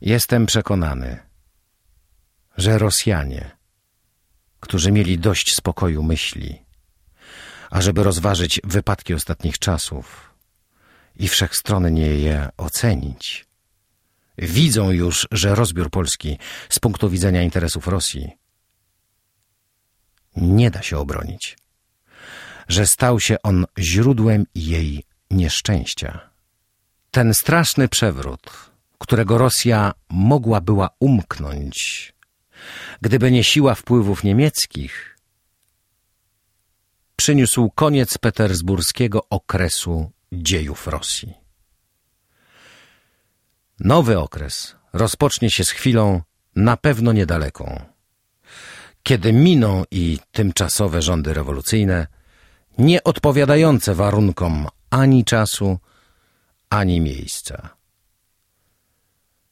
Jestem przekonany, że Rosjanie, którzy mieli dość spokoju myśli, ażeby rozważyć wypadki ostatnich czasów i wszechstronnie je ocenić, widzą już, że rozbiór Polski z punktu widzenia interesów Rosji nie da się obronić, że stał się on źródłem jej nieszczęścia. Ten straszny przewrót, którego Rosja mogła była umknąć, gdyby nie siła wpływów niemieckich, przyniósł koniec petersburskiego okresu dziejów Rosji. Nowy okres rozpocznie się z chwilą na pewno niedaleką, kiedy miną i tymczasowe rządy rewolucyjne, nie odpowiadające warunkom ani czasu, ani miejsca.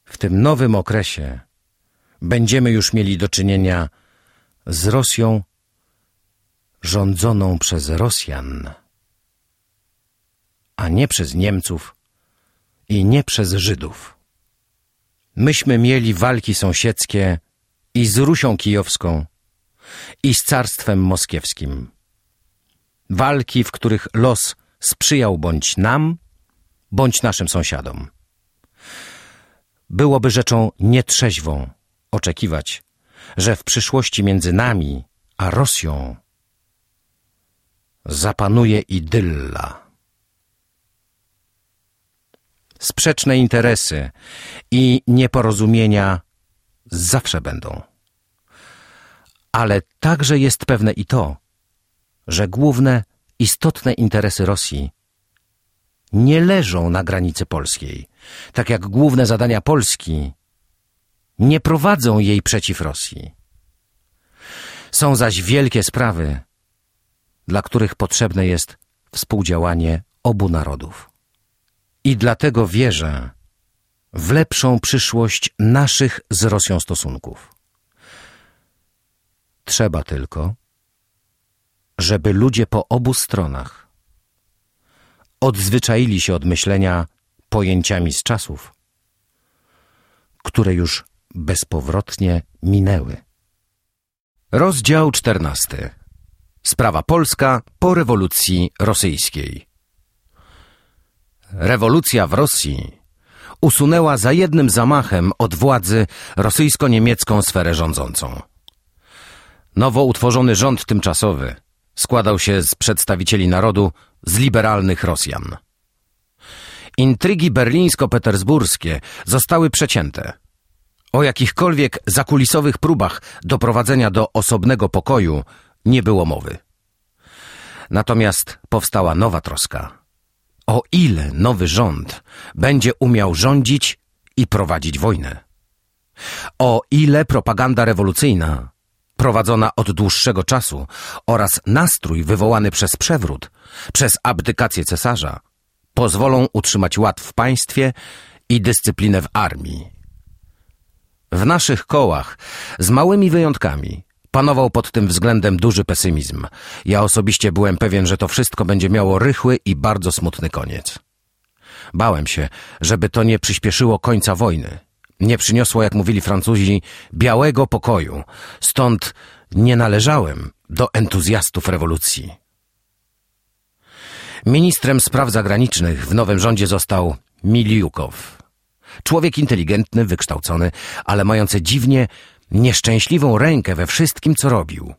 W tym nowym okresie będziemy już mieli do czynienia z Rosją rządzoną przez Rosjan, a nie przez Niemców i nie przez Żydów. Myśmy mieli walki sąsiedzkie i z Rusią Kijowską, i z Carstwem Moskiewskim. Walki, w których los sprzyjał bądź nam, bądź naszym sąsiadom. Byłoby rzeczą nietrzeźwą oczekiwać, że w przyszłości między nami a Rosją zapanuje idylla. Sprzeczne interesy i nieporozumienia zawsze będą. Ale także jest pewne i to, że główne, istotne interesy Rosji nie leżą na granicy polskiej, tak jak główne zadania Polski nie prowadzą jej przeciw Rosji. Są zaś wielkie sprawy, dla których potrzebne jest współdziałanie obu narodów. I dlatego wierzę w lepszą przyszłość naszych z Rosją stosunków. Trzeba tylko, żeby ludzie po obu stronach odzwyczaili się od myślenia pojęciami z czasów, które już bezpowrotnie minęły. Rozdział czternasty. Sprawa polska po rewolucji rosyjskiej. Rewolucja w Rosji usunęła za jednym zamachem od władzy rosyjsko-niemiecką sferę rządzącą. Nowo utworzony rząd tymczasowy składał się z przedstawicieli narodu z liberalnych Rosjan. Intrygi berlińsko-petersburskie zostały przecięte. O jakichkolwiek zakulisowych próbach doprowadzenia do osobnego pokoju nie było mowy. Natomiast powstała nowa troska. O ile nowy rząd będzie umiał rządzić i prowadzić wojnę? O ile propaganda rewolucyjna prowadzona od dłuższego czasu oraz nastrój wywołany przez przewrót, przez abdykację cesarza, pozwolą utrzymać ład w państwie i dyscyplinę w armii. W naszych kołach, z małymi wyjątkami, panował pod tym względem duży pesymizm. Ja osobiście byłem pewien, że to wszystko będzie miało rychły i bardzo smutny koniec. Bałem się, żeby to nie przyspieszyło końca wojny, nie przyniosło, jak mówili Francuzi, białego pokoju. Stąd nie należałem do entuzjastów rewolucji. Ministrem spraw zagranicznych w nowym rządzie został Miliukow. Człowiek inteligentny, wykształcony, ale mający dziwnie nieszczęśliwą rękę we wszystkim, co robił.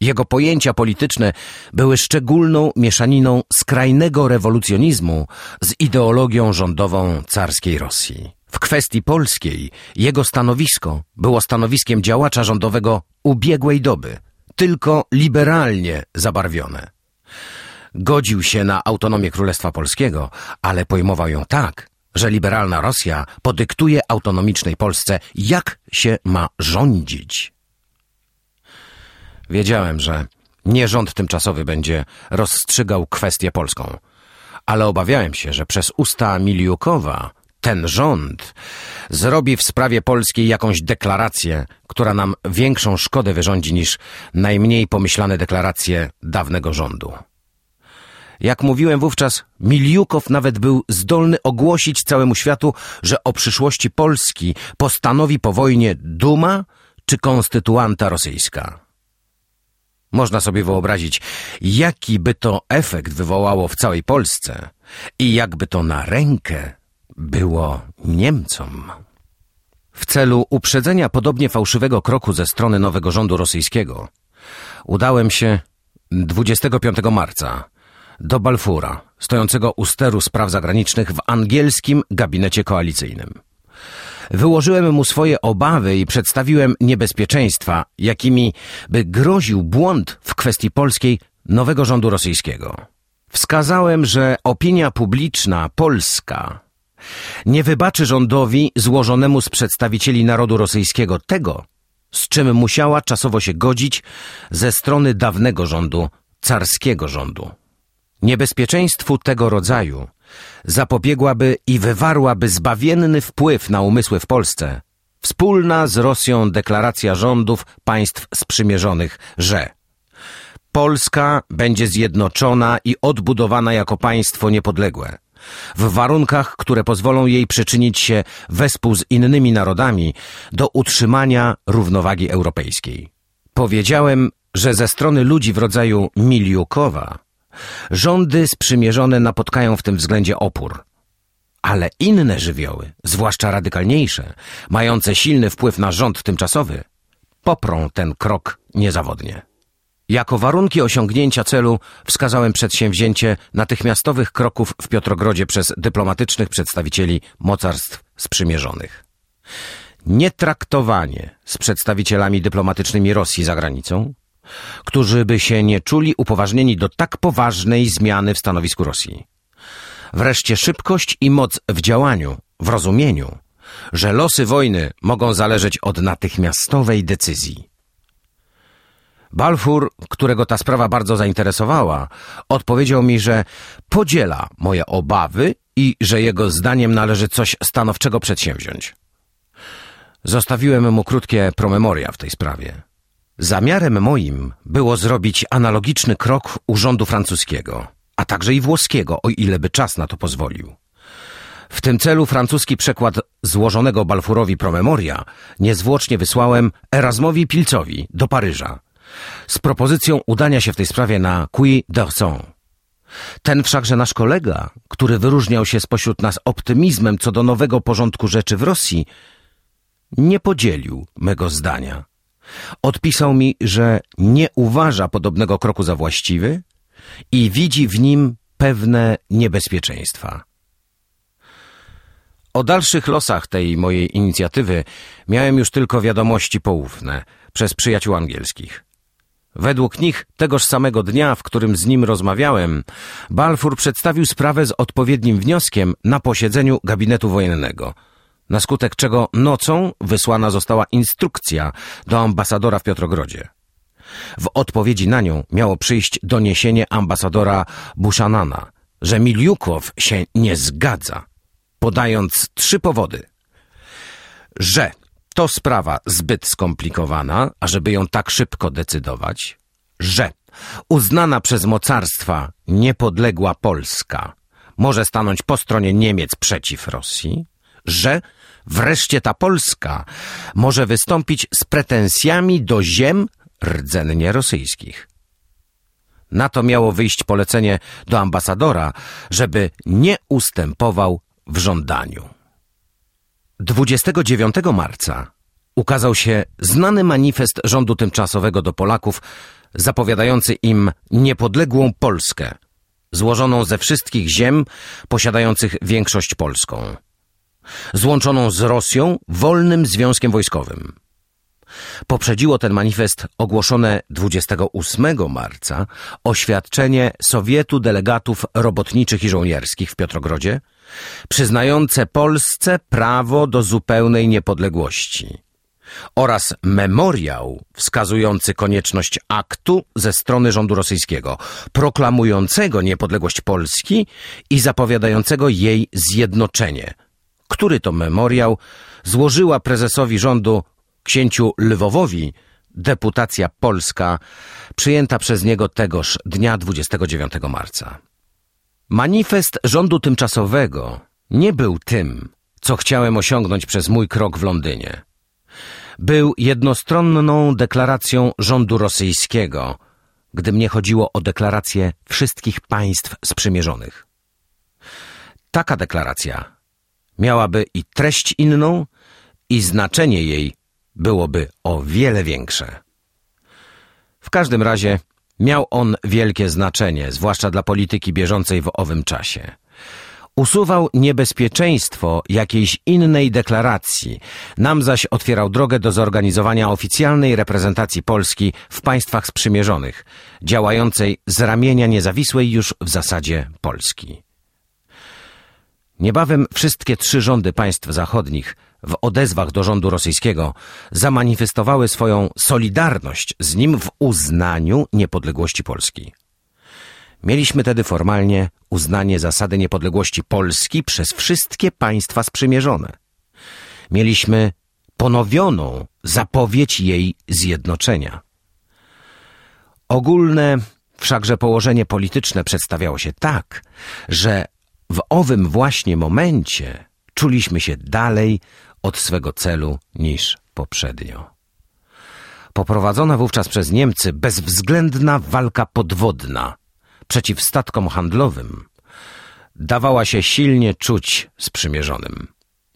Jego pojęcia polityczne były szczególną mieszaniną skrajnego rewolucjonizmu z ideologią rządową carskiej Rosji. W kwestii polskiej jego stanowisko było stanowiskiem działacza rządowego ubiegłej doby, tylko liberalnie zabarwione. Godził się na autonomię Królestwa Polskiego, ale pojmował ją tak, że liberalna Rosja podyktuje autonomicznej Polsce, jak się ma rządzić. Wiedziałem, że nie rząd tymczasowy będzie rozstrzygał kwestię polską, ale obawiałem się, że przez usta Miliukowa ten rząd zrobi w sprawie polskiej jakąś deklarację, która nam większą szkodę wyrządzi niż najmniej pomyślane deklaracje dawnego rządu. Jak mówiłem wówczas, Miliukow nawet był zdolny ogłosić całemu światu, że o przyszłości Polski postanowi po wojnie Duma czy konstytuanta rosyjska. Można sobie wyobrazić, jaki by to efekt wywołało w całej Polsce i jakby to na rękę było Niemcom. W celu uprzedzenia podobnie fałszywego kroku ze strony nowego rządu rosyjskiego udałem się 25 marca do Balfura, stojącego u steru spraw zagranicznych w angielskim gabinecie koalicyjnym. Wyłożyłem mu swoje obawy i przedstawiłem niebezpieczeństwa, jakimi by groził błąd w kwestii polskiej nowego rządu rosyjskiego. Wskazałem, że opinia publiczna polska nie wybaczy rządowi złożonemu z przedstawicieli narodu rosyjskiego tego, z czym musiała czasowo się godzić ze strony dawnego rządu, carskiego rządu. Niebezpieczeństwu tego rodzaju zapobiegłaby i wywarłaby zbawienny wpływ na umysły w Polsce wspólna z Rosją deklaracja rządów państw sprzymierzonych, że Polska będzie zjednoczona i odbudowana jako państwo niepodległe, w warunkach, które pozwolą jej przyczynić się wespół z innymi narodami do utrzymania równowagi europejskiej. Powiedziałem, że ze strony ludzi w rodzaju Miliukowa rządy sprzymierzone napotkają w tym względzie opór. Ale inne żywioły, zwłaszcza radykalniejsze, mające silny wpływ na rząd tymczasowy, poprą ten krok niezawodnie. Jako warunki osiągnięcia celu wskazałem przedsięwzięcie natychmiastowych kroków w Piotrogrodzie przez dyplomatycznych przedstawicieli mocarstw sprzymierzonych. Nietraktowanie z przedstawicielami dyplomatycznymi Rosji za granicą, którzy by się nie czuli upoważnieni do tak poważnej zmiany w stanowisku Rosji. Wreszcie szybkość i moc w działaniu, w rozumieniu, że losy wojny mogą zależeć od natychmiastowej decyzji. Balfour, którego ta sprawa bardzo zainteresowała, odpowiedział mi, że podziela moje obawy i że jego zdaniem należy coś stanowczego przedsięwziąć. Zostawiłem mu krótkie promemoria w tej sprawie. Zamiarem moim było zrobić analogiczny krok urządu francuskiego, a także i włoskiego, o ile by czas na to pozwolił. W tym celu francuski przekład złożonego Balfourowi promemoria niezwłocznie wysłałem Erasmowi Pilcowi do Paryża z propozycją udania się w tej sprawie na Puy d'Orson. Ten wszakże nasz kolega, który wyróżniał się spośród nas optymizmem co do nowego porządku rzeczy w Rosji, nie podzielił mego zdania. Odpisał mi, że nie uważa podobnego kroku za właściwy i widzi w nim pewne niebezpieczeństwa. O dalszych losach tej mojej inicjatywy miałem już tylko wiadomości poufne przez przyjaciół angielskich. Według nich tegoż samego dnia, w którym z nim rozmawiałem, Balfour przedstawił sprawę z odpowiednim wnioskiem na posiedzeniu gabinetu wojennego – na skutek czego nocą wysłana została instrukcja do ambasadora w Piotrogrodzie. W odpowiedzi na nią miało przyjść doniesienie ambasadora Buszanana, że Miliukow się nie zgadza, podając trzy powody. Że to sprawa zbyt skomplikowana, ażeby ją tak szybko decydować, że uznana przez mocarstwa niepodległa Polska może stanąć po stronie Niemiec przeciw Rosji, że wreszcie ta Polska może wystąpić z pretensjami do ziem rdzennie rosyjskich. Na to miało wyjść polecenie do ambasadora, żeby nie ustępował w żądaniu. 29 marca ukazał się znany manifest rządu tymczasowego do Polaków, zapowiadający im niepodległą Polskę, złożoną ze wszystkich ziem posiadających większość polską złączoną z Rosją wolnym związkiem wojskowym. Poprzedziło ten manifest ogłoszone 28 marca oświadczenie Sowietu Delegatów Robotniczych i Żołnierskich w Piotrogrodzie, przyznające Polsce prawo do zupełnej niepodległości oraz memoriał wskazujący konieczność aktu ze strony rządu rosyjskiego, proklamującego niepodległość Polski i zapowiadającego jej zjednoczenie – który to memoriał złożyła prezesowi rządu księciu Lwowowi deputacja polska przyjęta przez niego tegoż dnia 29 marca. Manifest rządu tymczasowego nie był tym, co chciałem osiągnąć przez mój krok w Londynie. Był jednostronną deklaracją rządu rosyjskiego, gdy mnie chodziło o deklarację wszystkich państw sprzymierzonych. Taka deklaracja miałaby i treść inną, i znaczenie jej byłoby o wiele większe. W każdym razie miał on wielkie znaczenie, zwłaszcza dla polityki bieżącej w owym czasie. Usuwał niebezpieczeństwo jakiejś innej deklaracji, nam zaś otwierał drogę do zorganizowania oficjalnej reprezentacji Polski w państwach sprzymierzonych, działającej z ramienia niezawisłej już w zasadzie Polski. Niebawem wszystkie trzy rządy państw zachodnich w odezwach do rządu rosyjskiego zamanifestowały swoją solidarność z nim w uznaniu niepodległości Polski. Mieliśmy tedy formalnie uznanie zasady niepodległości Polski przez wszystkie państwa sprzymierzone. Mieliśmy ponowioną zapowiedź jej zjednoczenia. Ogólne wszakże położenie polityczne przedstawiało się tak, że w owym właśnie momencie czuliśmy się dalej od swego celu niż poprzednio. Poprowadzona wówczas przez Niemcy bezwzględna walka podwodna przeciw statkom handlowym dawała się silnie czuć sprzymierzonym,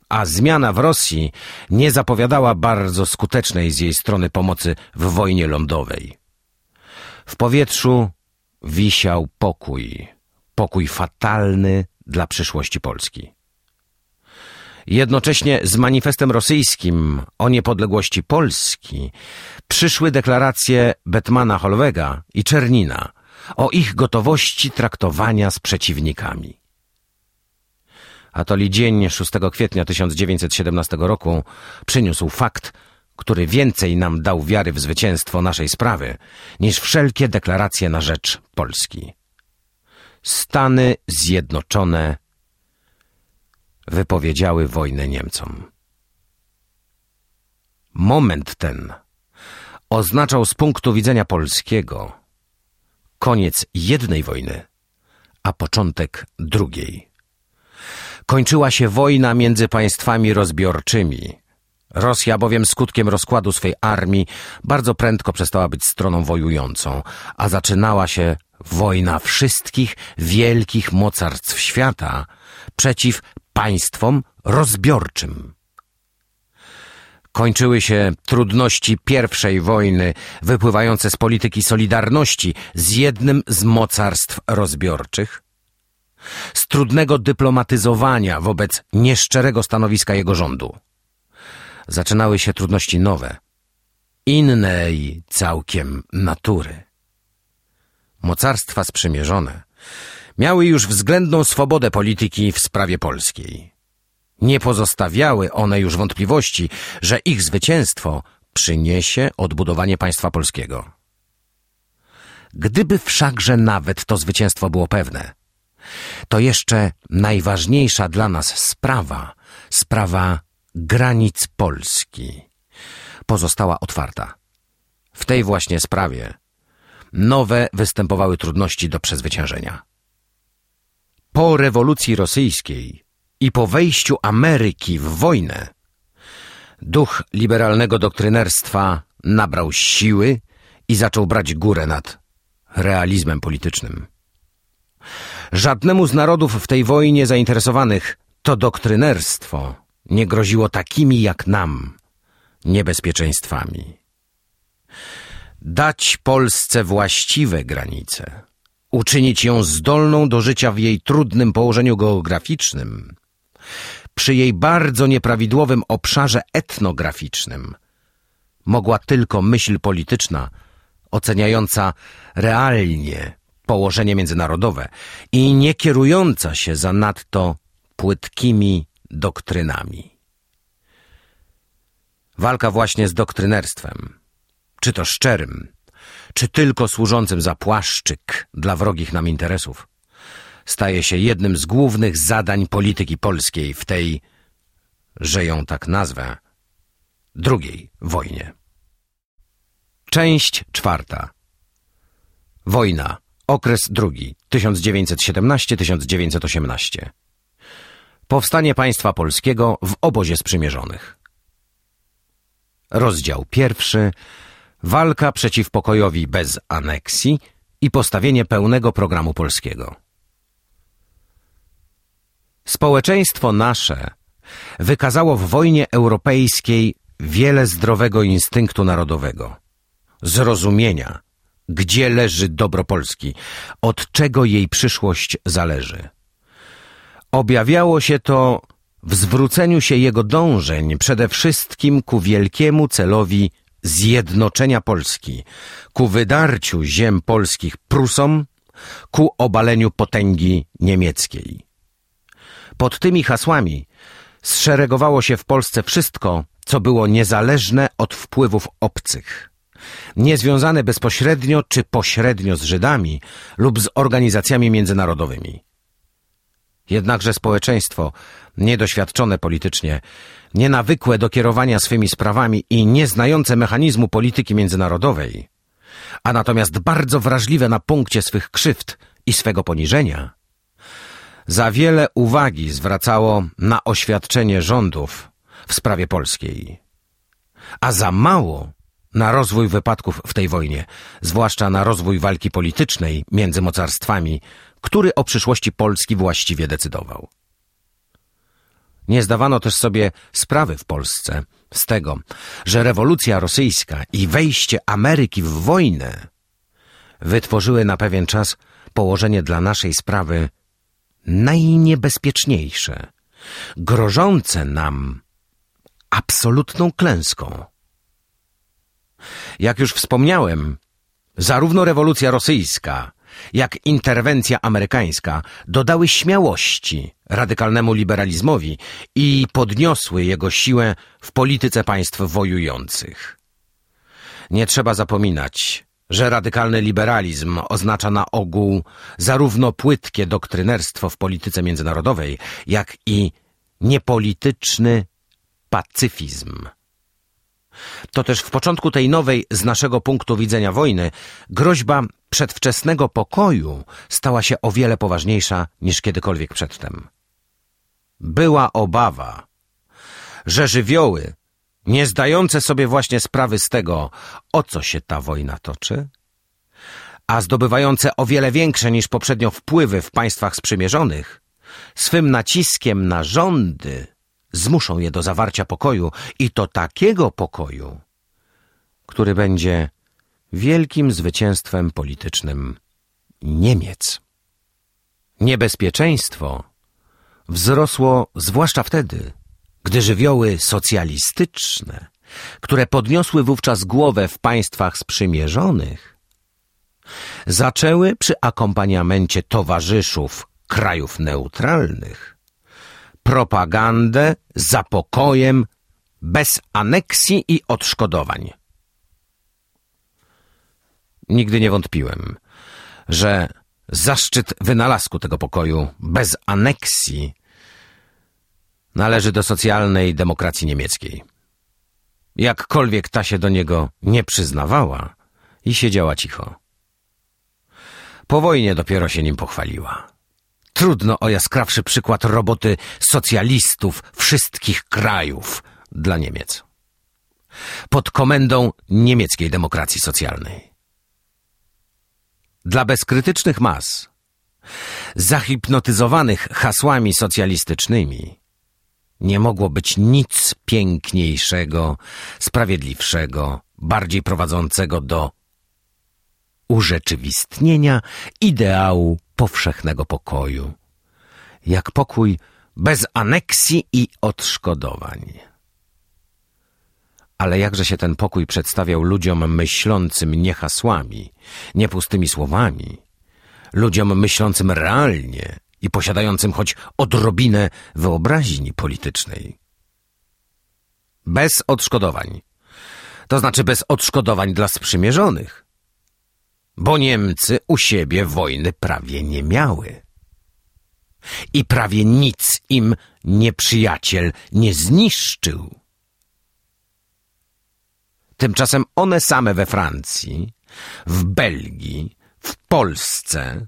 a zmiana w Rosji nie zapowiadała bardzo skutecznej z jej strony pomocy w wojnie lądowej. W powietrzu wisiał pokój, pokój fatalny dla przyszłości Polski. Jednocześnie z manifestem rosyjskim o niepodległości Polski przyszły deklaracje Betmana Holwega i Czernina o ich gotowości traktowania z przeciwnikami. Atoli dzień 6 kwietnia 1917 roku przyniósł fakt, który więcej nam dał wiary w zwycięstwo naszej sprawy, niż wszelkie deklaracje na rzecz Polski. Stany Zjednoczone wypowiedziały wojnę Niemcom. Moment ten oznaczał z punktu widzenia polskiego koniec jednej wojny, a początek drugiej. Kończyła się wojna między państwami rozbiorczymi. Rosja bowiem skutkiem rozkładu swej armii bardzo prędko przestała być stroną wojującą, a zaczynała się wojna wszystkich wielkich mocarstw świata przeciw państwom rozbiorczym. Kończyły się trudności pierwszej wojny wypływające z polityki solidarności z jednym z mocarstw rozbiorczych, z trudnego dyplomatyzowania wobec nieszczerego stanowiska jego rządu. Zaczynały się trudności nowe, innej całkiem natury. Mocarstwa sprzymierzone miały już względną swobodę polityki w sprawie polskiej. Nie pozostawiały one już wątpliwości, że ich zwycięstwo przyniesie odbudowanie państwa polskiego. Gdyby wszakże nawet to zwycięstwo było pewne, to jeszcze najważniejsza dla nas sprawa, sprawa granic Polski, pozostała otwarta. W tej właśnie sprawie nowe występowały trudności do przezwyciężenia. Po rewolucji rosyjskiej i po wejściu Ameryki w wojnę, duch liberalnego doktrynerstwa nabrał siły i zaczął brać górę nad realizmem politycznym. Żadnemu z narodów w tej wojnie zainteresowanych to doktrynerstwo nie groziło takimi jak nam niebezpieczeństwami. Dać Polsce właściwe granice, uczynić ją zdolną do życia w jej trudnym położeniu geograficznym, przy jej bardzo nieprawidłowym obszarze etnograficznym, mogła tylko myśl polityczna, oceniająca realnie położenie międzynarodowe i nie kierująca się zanadto płytkimi doktrynami. Walka właśnie z doktrynerstwem, czy to szczerym, czy tylko służącym za płaszczyk dla wrogich nam interesów, staje się jednym z głównych zadań polityki polskiej w tej, że ją tak nazwę, drugiej wojnie. Część czwarta. Wojna. Okres drugi. 1917-1918 Powstanie państwa polskiego w obozie sprzymierzonych. Rozdział pierwszy Walka przeciw pokojowi bez aneksji i postawienie pełnego programu polskiego Społeczeństwo nasze wykazało w wojnie europejskiej wiele zdrowego instynktu narodowego, zrozumienia, gdzie leży dobro Polski, od czego jej przyszłość zależy. Objawiało się to w zwróceniu się jego dążeń przede wszystkim ku wielkiemu celowi zjednoczenia Polski, ku wydarciu ziem polskich Prusom, ku obaleniu potęgi niemieckiej. Pod tymi hasłami zszeregowało się w Polsce wszystko, co było niezależne od wpływów obcych, niezwiązane bezpośrednio czy pośrednio z Żydami lub z organizacjami międzynarodowymi. Jednakże społeczeństwo, niedoświadczone politycznie, nienawykłe do kierowania swymi sprawami i nieznające mechanizmu polityki międzynarodowej, a natomiast bardzo wrażliwe na punkcie swych krzywd i swego poniżenia, za wiele uwagi zwracało na oświadczenie rządów w sprawie polskiej, a za mało na rozwój wypadków w tej wojnie, zwłaszcza na rozwój walki politycznej między mocarstwami, który o przyszłości Polski właściwie decydował. Nie zdawano też sobie sprawy w Polsce z tego, że rewolucja rosyjska i wejście Ameryki w wojnę wytworzyły na pewien czas położenie dla naszej sprawy najniebezpieczniejsze, grożące nam absolutną klęską. Jak już wspomniałem, zarówno rewolucja rosyjska, jak interwencja amerykańska dodały śmiałości radykalnemu liberalizmowi i podniosły jego siłę w polityce państw wojujących. Nie trzeba zapominać, że radykalny liberalizm oznacza na ogół zarówno płytkie doktrynerstwo w polityce międzynarodowej, jak i niepolityczny pacyfizm. To też w początku tej nowej, z naszego punktu widzenia wojny, groźba przedwczesnego pokoju stała się o wiele poważniejsza niż kiedykolwiek przedtem. Była obawa, że żywioły nie zdające sobie właśnie sprawy z tego, o co się ta wojna toczy, a zdobywające o wiele większe niż poprzednio wpływy w państwach sprzymierzonych, swym naciskiem na rządy zmuszą je do zawarcia pokoju i to takiego pokoju, który będzie wielkim zwycięstwem politycznym Niemiec. Niebezpieczeństwo wzrosło zwłaszcza wtedy, gdy żywioły socjalistyczne, które podniosły wówczas głowę w państwach sprzymierzonych, zaczęły przy akompaniamencie towarzyszów krajów neutralnych propagandę za pokojem bez aneksji i odszkodowań. Nigdy nie wątpiłem, że zaszczyt wynalazku tego pokoju bez aneksji należy do socjalnej demokracji niemieckiej. Jakkolwiek ta się do niego nie przyznawała i siedziała cicho. Po wojnie dopiero się nim pochwaliła. Trudno o jaskrawszy przykład roboty socjalistów wszystkich krajów dla Niemiec. Pod komendą niemieckiej demokracji socjalnej. Dla bezkrytycznych mas, zahipnotyzowanych hasłami socjalistycznymi, nie mogło być nic piękniejszego, sprawiedliwszego, bardziej prowadzącego do urzeczywistnienia ideału powszechnego pokoju. Jak pokój bez aneksji i odszkodowań. Ale jakże się ten pokój przedstawiał ludziom myślącym nie hasłami, nie pustymi słowami, ludziom myślącym realnie i posiadającym choć odrobinę wyobraźni politycznej. Bez odszkodowań, to znaczy bez odszkodowań dla sprzymierzonych, bo Niemcy u siebie wojny prawie nie miały. I prawie nic im nieprzyjaciel nie zniszczył. Tymczasem one same we Francji, w Belgii, w Polsce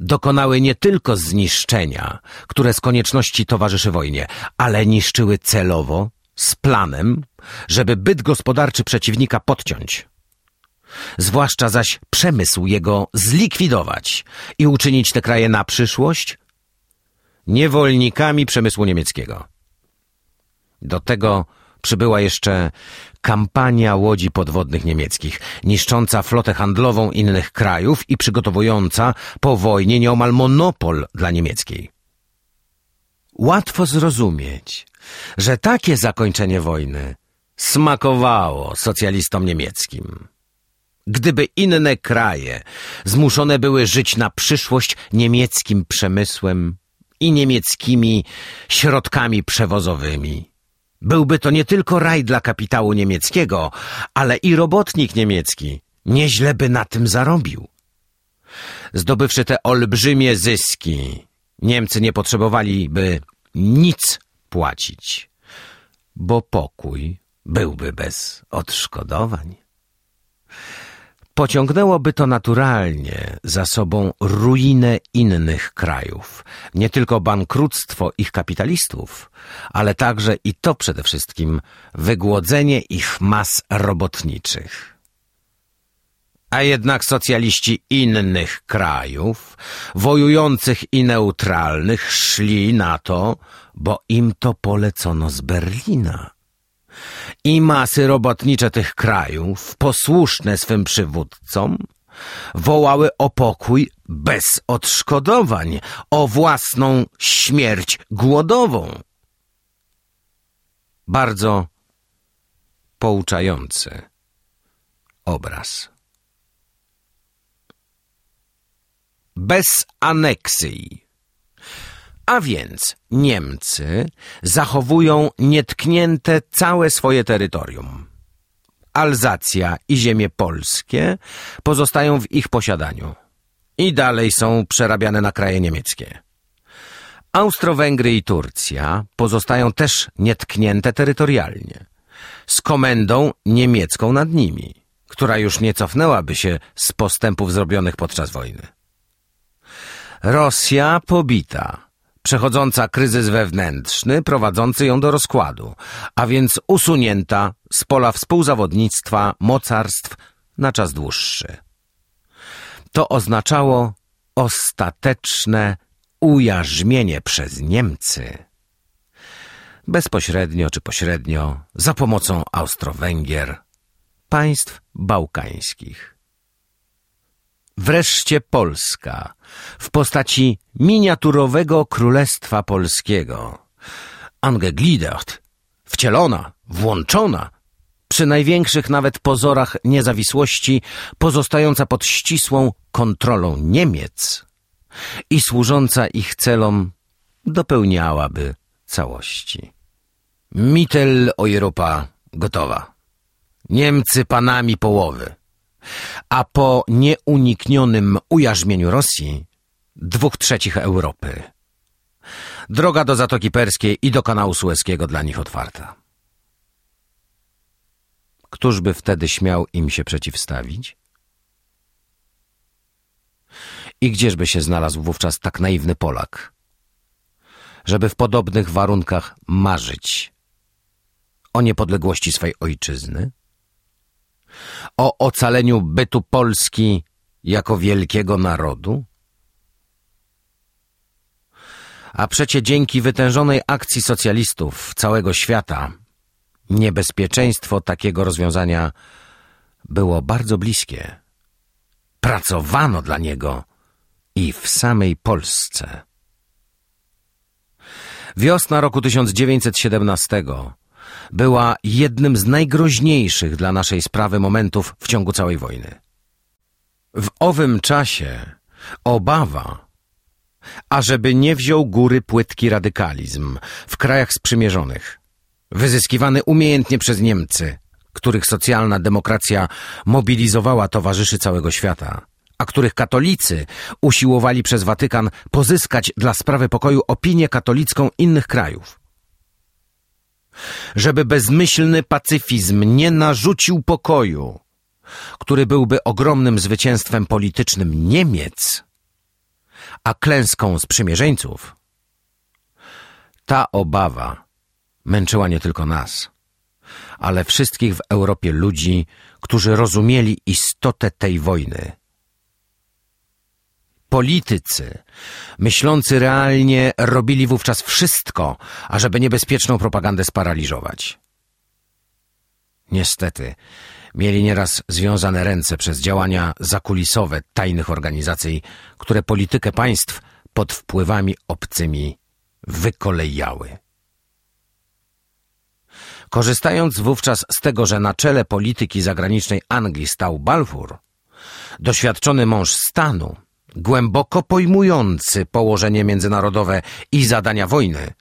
dokonały nie tylko zniszczenia, które z konieczności towarzyszy wojnie, ale niszczyły celowo, z planem, żeby byt gospodarczy przeciwnika podciąć. Zwłaszcza zaś przemysł jego zlikwidować i uczynić te kraje na przyszłość niewolnikami przemysłu niemieckiego. Do tego przybyła jeszcze kampania łodzi podwodnych niemieckich, niszcząca flotę handlową innych krajów i przygotowująca po wojnie nieomal monopol dla niemieckiej. Łatwo zrozumieć, że takie zakończenie wojny smakowało socjalistom niemieckim. Gdyby inne kraje zmuszone były żyć na przyszłość niemieckim przemysłem i niemieckimi środkami przewozowymi, byłby to nie tylko raj dla kapitału niemieckiego, ale i robotnik niemiecki nieźle by na tym zarobił. Zdobywszy te olbrzymie zyski, Niemcy nie potrzebowaliby nic płacić, bo pokój byłby bez odszkodowań. Pociągnęłoby to naturalnie za sobą ruinę innych krajów, nie tylko bankructwo ich kapitalistów, ale także i to przede wszystkim wygłodzenie ich mas robotniczych. A jednak socjaliści innych krajów, wojujących i neutralnych, szli na to, bo im to polecono z Berlina i masy robotnicze tych krajów, posłuszne swym przywódcom, wołały o pokój bez odszkodowań, o własną śmierć głodową. Bardzo pouczający obraz. Bez aneksji. A więc Niemcy zachowują nietknięte całe swoje terytorium. Alzacja i ziemie polskie pozostają w ich posiadaniu i dalej są przerabiane na kraje niemieckie. Austro-Węgry i Turcja pozostają też nietknięte terytorialnie, z komendą niemiecką nad nimi, która już nie cofnęłaby się z postępów zrobionych podczas wojny. Rosja pobita, przechodząca kryzys wewnętrzny prowadzący ją do rozkładu, a więc usunięta z pola współzawodnictwa mocarstw na czas dłuższy. To oznaczało ostateczne ujarzmienie przez Niemcy. Bezpośrednio czy pośrednio, za pomocą Austro-Węgier, państw bałkańskich. Wreszcie Polska w postaci miniaturowego Królestwa Polskiego. Angegliedert, wcielona, włączona, przy największych nawet pozorach niezawisłości, pozostająca pod ścisłą kontrolą Niemiec i służąca ich celom, dopełniałaby całości. Mittel Europa gotowa. Niemcy panami połowy a po nieuniknionym ujarzmieniu Rosji dwóch trzecich Europy. Droga do Zatoki Perskiej i do kanału Sueskiego dla nich otwarta. Któż by wtedy śmiał im się przeciwstawić? I gdzieżby się znalazł wówczas tak naiwny Polak, żeby w podobnych warunkach marzyć o niepodległości swej ojczyzny? O ocaleniu bytu Polski jako wielkiego narodu? A przecie dzięki wytężonej akcji socjalistów całego świata niebezpieczeństwo takiego rozwiązania było bardzo bliskie. Pracowano dla niego i w samej Polsce. Wiosna roku 1917 była jednym z najgroźniejszych dla naszej sprawy momentów w ciągu całej wojny. W owym czasie obawa, ażeby nie wziął góry płytki radykalizm w krajach sprzymierzonych, wyzyskiwany umiejętnie przez Niemcy, których socjalna demokracja mobilizowała towarzyszy całego świata, a których katolicy usiłowali przez Watykan pozyskać dla sprawy pokoju opinię katolicką innych krajów żeby bezmyślny pacyfizm nie narzucił pokoju, który byłby ogromnym zwycięstwem politycznym Niemiec, a klęską sprzymierzeńców, ta obawa męczyła nie tylko nas, ale wszystkich w Europie ludzi, którzy rozumieli istotę tej wojny. Politycy, myślący realnie, robili wówczas wszystko, ażeby niebezpieczną propagandę sparaliżować. Niestety, mieli nieraz związane ręce przez działania zakulisowe tajnych organizacji, które politykę państw pod wpływami obcymi wykolejały. Korzystając wówczas z tego, że na czele polityki zagranicznej Anglii stał Balfour, doświadczony mąż stanu, głęboko pojmujący położenie międzynarodowe i zadania wojny,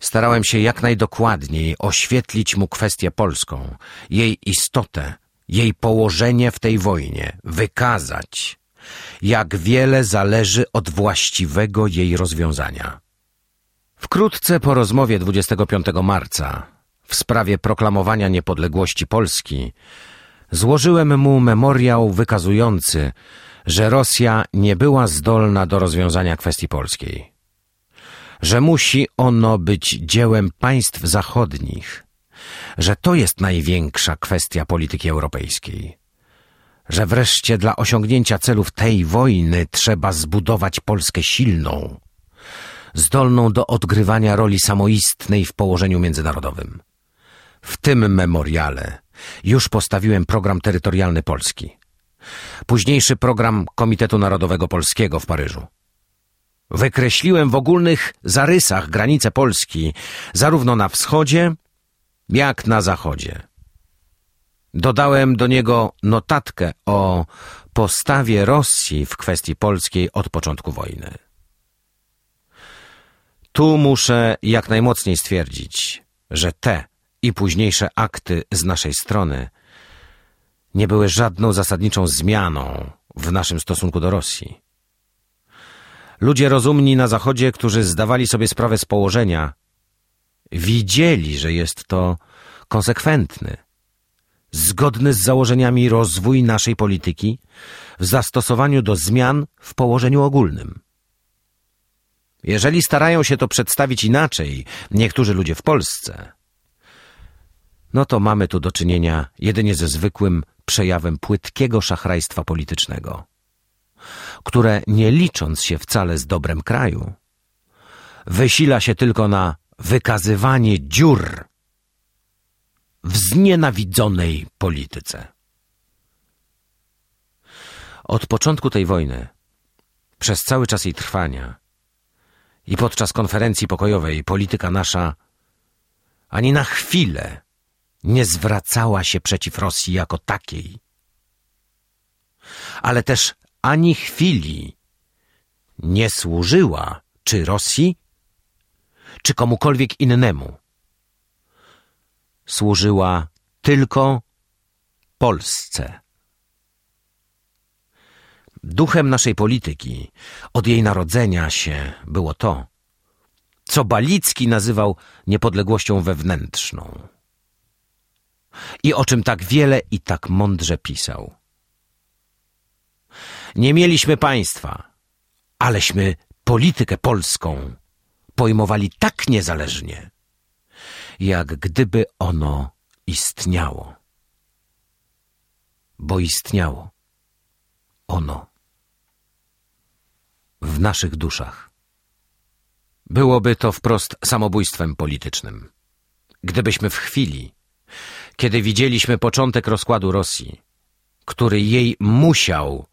starałem się jak najdokładniej oświetlić mu kwestię polską, jej istotę, jej położenie w tej wojnie, wykazać, jak wiele zależy od właściwego jej rozwiązania. Wkrótce po rozmowie 25 marca w sprawie proklamowania niepodległości Polski złożyłem mu memoriał wykazujący, że Rosja nie była zdolna do rozwiązania kwestii polskiej, że musi ono być dziełem państw zachodnich, że to jest największa kwestia polityki europejskiej, że wreszcie dla osiągnięcia celów tej wojny trzeba zbudować Polskę silną, zdolną do odgrywania roli samoistnej w położeniu międzynarodowym. W tym memoriale już postawiłem program terytorialny Polski. Późniejszy program Komitetu Narodowego Polskiego w Paryżu. Wykreśliłem w ogólnych zarysach granice Polski, zarówno na wschodzie, jak na zachodzie. Dodałem do niego notatkę o postawie Rosji w kwestii polskiej od początku wojny. Tu muszę jak najmocniej stwierdzić, że te i późniejsze akty z naszej strony nie były żadną zasadniczą zmianą w naszym stosunku do Rosji. Ludzie rozumni na Zachodzie, którzy zdawali sobie sprawę z położenia, widzieli, że jest to konsekwentny, zgodny z założeniami rozwój naszej polityki w zastosowaniu do zmian w położeniu ogólnym. Jeżeli starają się to przedstawić inaczej niektórzy ludzie w Polsce, no to mamy tu do czynienia jedynie ze zwykłym przejawem płytkiego szachrajstwa politycznego, które nie licząc się wcale z dobrem kraju, wysila się tylko na wykazywanie dziur w znienawidzonej polityce. Od początku tej wojny, przez cały czas jej trwania i podczas konferencji pokojowej polityka nasza ani na chwilę nie zwracała się przeciw Rosji jako takiej, ale też ani chwili nie służyła czy Rosji, czy komukolwiek innemu. Służyła tylko Polsce. Duchem naszej polityki od jej narodzenia się było to, co Balicki nazywał niepodległością wewnętrzną i o czym tak wiele i tak mądrze pisał. Nie mieliśmy państwa, aleśmy politykę polską pojmowali tak niezależnie, jak gdyby ono istniało. Bo istniało ono w naszych duszach. Byłoby to wprost samobójstwem politycznym, gdybyśmy w chwili, kiedy widzieliśmy początek rozkładu Rosji, który jej musiał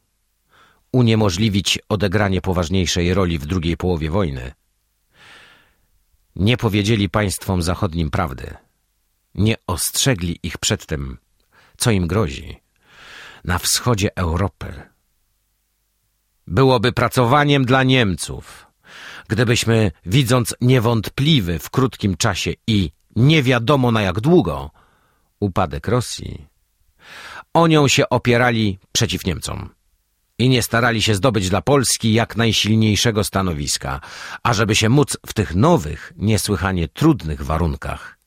uniemożliwić odegranie poważniejszej roli w drugiej połowie wojny, nie powiedzieli państwom zachodnim prawdy, nie ostrzegli ich przed tym, co im grozi na wschodzie Europy. Byłoby pracowaniem dla Niemców, gdybyśmy, widząc niewątpliwy w krótkim czasie i nie wiadomo na jak długo upadek Rosji, o nią się opierali przeciw Niemcom i nie starali się zdobyć dla Polski jak najsilniejszego stanowiska, ażeby się móc w tych nowych, niesłychanie trudnych warunkach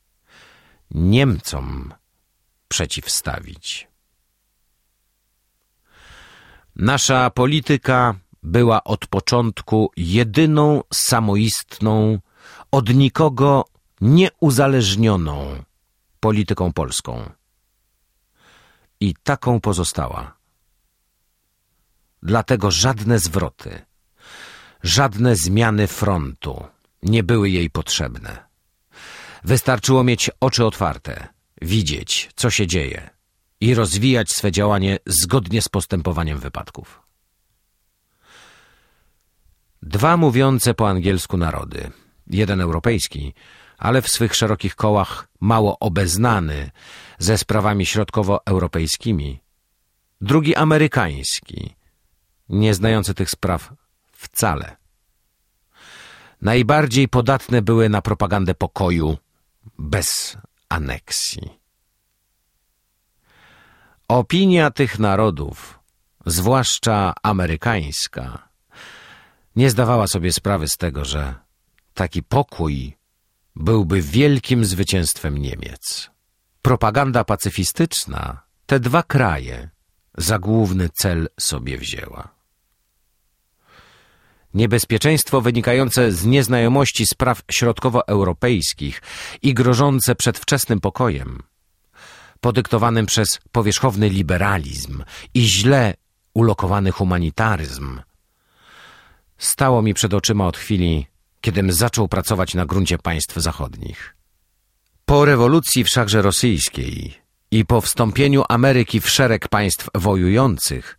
Niemcom przeciwstawić. Nasza polityka była od początku jedyną samoistną, od nikogo nieuzależnioną polityką polską. I taką pozostała. Dlatego żadne zwroty, żadne zmiany frontu nie były jej potrzebne. Wystarczyło mieć oczy otwarte, widzieć, co się dzieje i rozwijać swe działanie zgodnie z postępowaniem wypadków. Dwa mówiące po angielsku narody, jeden europejski, ale w swych szerokich kołach mało obeznany ze sprawami środkowoeuropejskimi, drugi amerykański, nie znający tych spraw wcale. Najbardziej podatne były na propagandę pokoju bez aneksji. Opinia tych narodów, zwłaszcza amerykańska, nie zdawała sobie sprawy z tego, że taki pokój byłby wielkim zwycięstwem Niemiec. Propaganda pacyfistyczna te dwa kraje za główny cel sobie wzięła. Niebezpieczeństwo wynikające z nieznajomości spraw środkowoeuropejskich i grożące przedwczesnym pokojem, podyktowanym przez powierzchowny liberalizm i źle ulokowany humanitaryzm, stało mi przed oczyma od chwili, kiedym zaczął pracować na gruncie państw zachodnich. Po rewolucji wszakże rosyjskiej i po wstąpieniu Ameryki w szereg państw wojujących,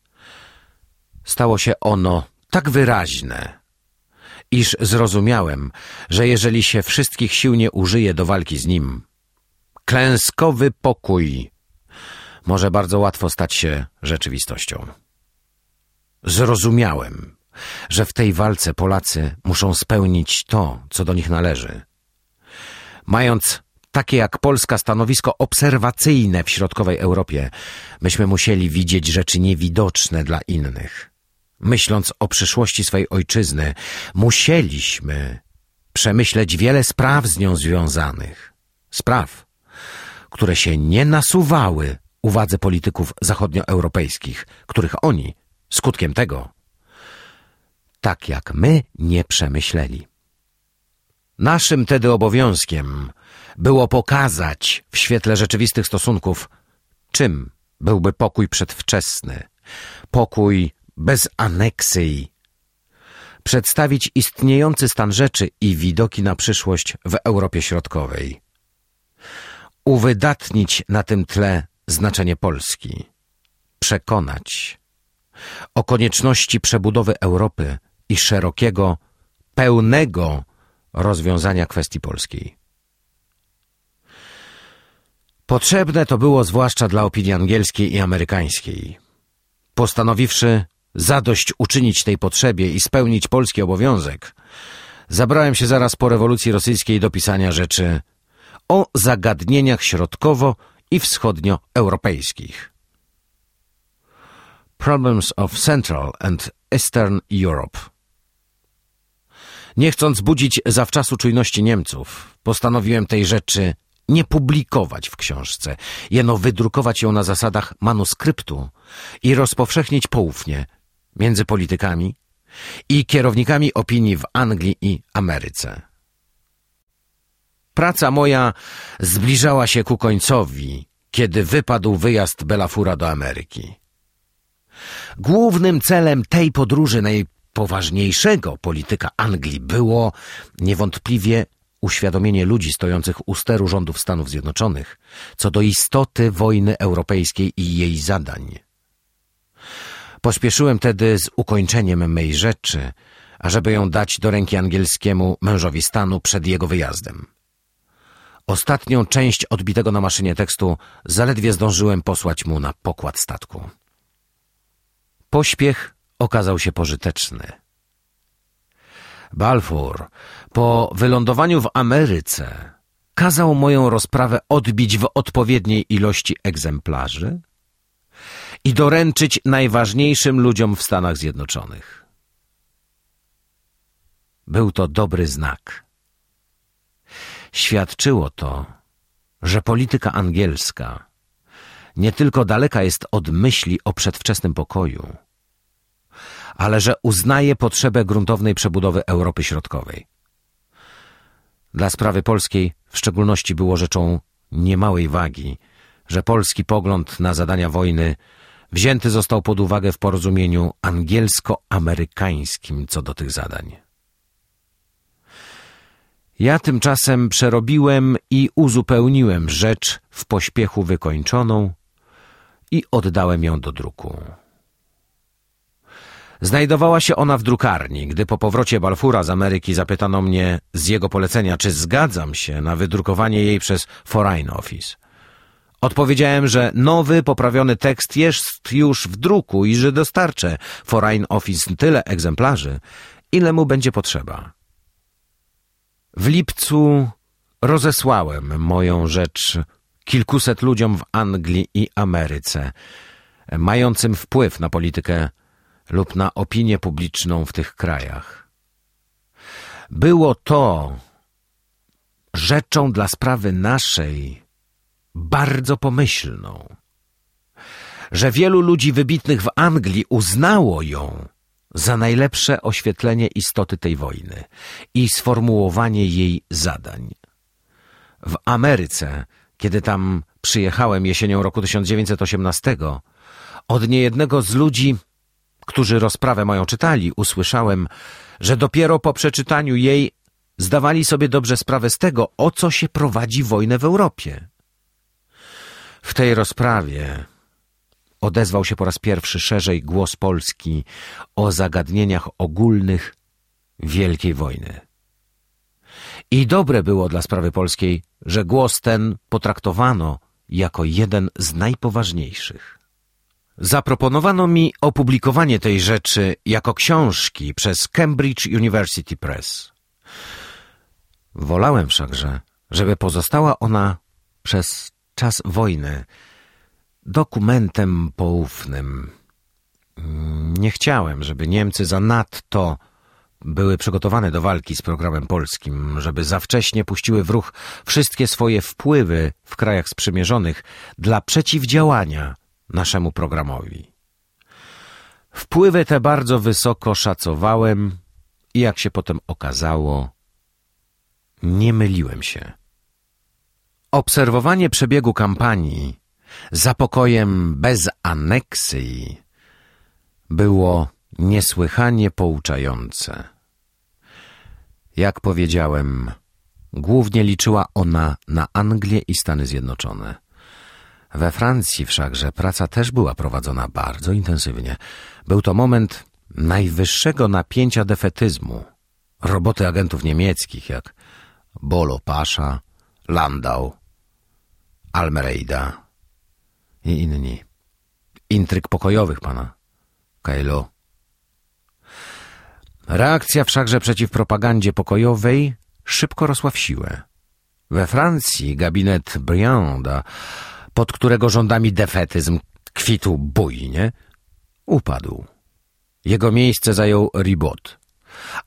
stało się ono tak wyraźne, iż zrozumiałem, że jeżeli się wszystkich sił nie użyje do walki z nim, klęskowy pokój może bardzo łatwo stać się rzeczywistością. Zrozumiałem, że w tej walce Polacy muszą spełnić to, co do nich należy. Mając takie jak Polska stanowisko obserwacyjne w środkowej Europie, myśmy musieli widzieć rzeczy niewidoczne dla innych. Myśląc o przyszłości swej ojczyzny, musieliśmy przemyśleć wiele spraw z nią związanych. Spraw, które się nie nasuwały uwadze polityków zachodnioeuropejskich, których oni, skutkiem tego, tak jak my nie przemyśleli. Naszym tedy obowiązkiem było pokazać w świetle rzeczywistych stosunków, czym byłby pokój przedwczesny, pokój bez aneksji, przedstawić istniejący stan rzeczy i widoki na przyszłość w Europie Środkowej, uwydatnić na tym tle znaczenie Polski, przekonać o konieczności przebudowy Europy i szerokiego, pełnego rozwiązania kwestii polskiej. Potrzebne to było zwłaszcza dla opinii angielskiej i amerykańskiej. Postanowiwszy zadość uczynić tej potrzebie i spełnić polski obowiązek, zabrałem się zaraz po rewolucji rosyjskiej do pisania rzeczy o zagadnieniach środkowo- i wschodnioeuropejskich. Problems of Central and Eastern Europe Nie chcąc budzić zawczasu czujności Niemców, postanowiłem tej rzeczy nie publikować w książce, jeno wydrukować ją na zasadach manuskryptu i rozpowszechnić poufnie między politykami i kierownikami opinii w Anglii i Ameryce. Praca moja zbliżała się ku końcowi, kiedy wypadł wyjazd Belafura do Ameryki. Głównym celem tej podróży najpoważniejszego polityka Anglii było niewątpliwie uświadomienie ludzi stojących u steru rządów Stanów Zjednoczonych co do istoty wojny europejskiej i jej zadań. Pospieszyłem tedy z ukończeniem mej rzeczy, ażeby ją dać do ręki angielskiemu mężowi stanu przed jego wyjazdem. Ostatnią część odbitego na maszynie tekstu zaledwie zdążyłem posłać mu na pokład statku. Pośpiech okazał się pożyteczny. Balfour po wylądowaniu w Ameryce kazał moją rozprawę odbić w odpowiedniej ilości egzemplarzy i doręczyć najważniejszym ludziom w Stanach Zjednoczonych. Był to dobry znak. Świadczyło to, że polityka angielska nie tylko daleka jest od myśli o przedwczesnym pokoju, ale że uznaje potrzebę gruntownej przebudowy Europy Środkowej. Dla sprawy polskiej w szczególności było rzeczą niemałej wagi, że polski pogląd na zadania wojny wzięty został pod uwagę w porozumieniu angielsko-amerykańskim co do tych zadań. Ja tymczasem przerobiłem i uzupełniłem rzecz w pośpiechu wykończoną i oddałem ją do druku. Znajdowała się ona w drukarni, gdy po powrocie Balfura z Ameryki zapytano mnie z jego polecenia, czy zgadzam się na wydrukowanie jej przez Foreign Office. Odpowiedziałem, że nowy, poprawiony tekst jest już w druku i że dostarczę Foreign Office tyle egzemplarzy, ile mu będzie potrzeba. W lipcu rozesłałem moją rzecz kilkuset ludziom w Anglii i Ameryce, mającym wpływ na politykę lub na opinię publiczną w tych krajach. Było to rzeczą dla sprawy naszej bardzo pomyślną, że wielu ludzi wybitnych w Anglii uznało ją za najlepsze oświetlenie istoty tej wojny i sformułowanie jej zadań. W Ameryce, kiedy tam przyjechałem jesienią roku 1918, od niejednego z ludzi, którzy rozprawę moją czytali, usłyszałem, że dopiero po przeczytaniu jej zdawali sobie dobrze sprawę z tego, o co się prowadzi wojnę w Europie. W tej rozprawie odezwał się po raz pierwszy szerzej głos Polski o zagadnieniach ogólnych Wielkiej Wojny. I dobre było dla sprawy polskiej, że głos ten potraktowano jako jeden z najpoważniejszych. Zaproponowano mi opublikowanie tej rzeczy jako książki przez Cambridge University Press. Wolałem wszakże, żeby pozostała ona przez czas wojny dokumentem poufnym. Nie chciałem, żeby Niemcy zanadto były przygotowane do walki z programem polskim, żeby za wcześnie puściły w ruch wszystkie swoje wpływy w krajach sprzymierzonych dla przeciwdziałania naszemu programowi. Wpływy te bardzo wysoko szacowałem i jak się potem okazało, nie myliłem się. Obserwowanie przebiegu kampanii za pokojem bez aneksji było niesłychanie pouczające. Jak powiedziałem, głównie liczyła ona na Anglię i Stany Zjednoczone. We Francji wszakże praca też była prowadzona bardzo intensywnie. Był to moment najwyższego napięcia defetyzmu. Roboty agentów niemieckich jak Bolo Pasza, Landau, Almereida i inni. Intryg pokojowych pana Kailo. Reakcja wszakże przeciw propagandzie pokojowej szybko rosła w siłę. We Francji gabinet Brianda, pod którego rządami defetyzm kwitł bujnie, upadł. Jego miejsce zajął Ribot.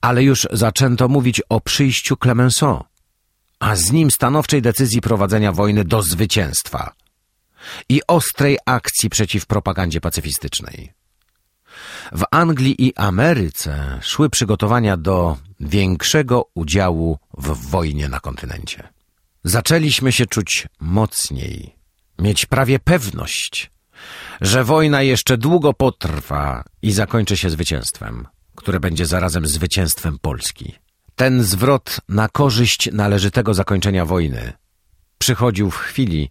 Ale już zaczęto mówić o przyjściu Clemenceau, a z nim stanowczej decyzji prowadzenia wojny do zwycięstwa i ostrej akcji przeciw propagandzie pacyfistycznej. W Anglii i Ameryce szły przygotowania do większego udziału w wojnie na kontynencie. Zaczęliśmy się czuć mocniej, mieć prawie pewność, że wojna jeszcze długo potrwa i zakończy się zwycięstwem, które będzie zarazem zwycięstwem Polski. Ten zwrot na korzyść należytego zakończenia wojny przychodził w chwili,